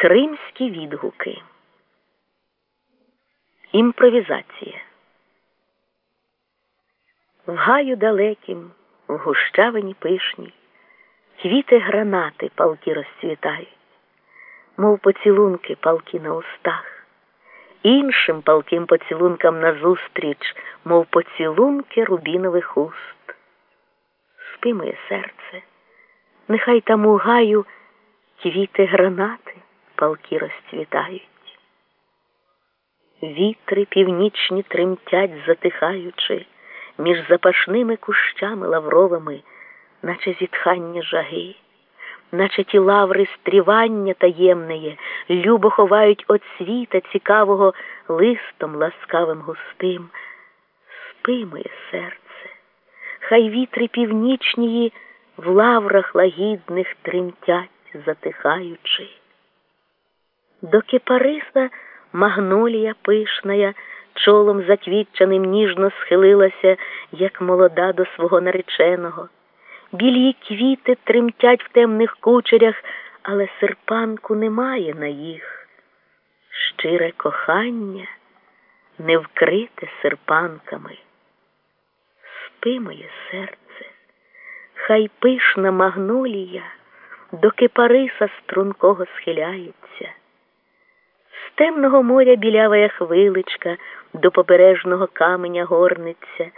Кримські відгуки. Імпровізація. В гаю далекім, в гущавині пишній, квіти гранати палки розцвітають, мов поцілунки палки на устах, іншим палким поцілункам назустріч, мов поцілунки рубінових уст. Спи моє серце, нехай там у гаю квіти гранати палки розцвітають. Вітри північні тремтять, затихаючи, між запашними кущами лавровими, наче зітхання жаги, наче ті лаври стрівання таємнеє, любо ховають от світа цікавого листом ласкавим густим. Спи, моє серце, хай вітри північнії в лаврах лагідних тремтять, затихаючи. До кипариса магнолія пишная, чолом заквітчаним ніжно схилилася, як молода до свого нареченого. Білі квіти тремтять в темних кучерях, але серпанку немає на їх. Щире кохання не вкрите серпанками. Спи, моє серце, хай пишна магнолія до кипариса стрункого схиляється темного моря білявая хвиличка, до побережного каменя горниться,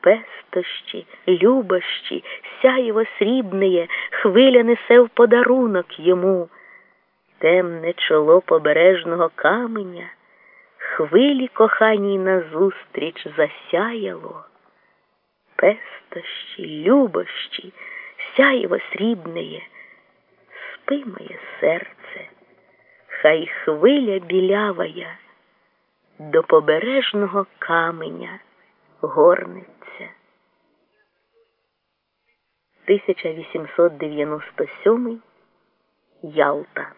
пестощі, любощі, сяєво срібнеє, хвиля несе в подарунок йому. Темне чоло побережного каменя, хвилі коханій назустріч засяяло. Пестощі, любощі, сяєво срібнеє, спи моє серце хай хвиля білявая до побережного каменя горниться. 1897 Ялта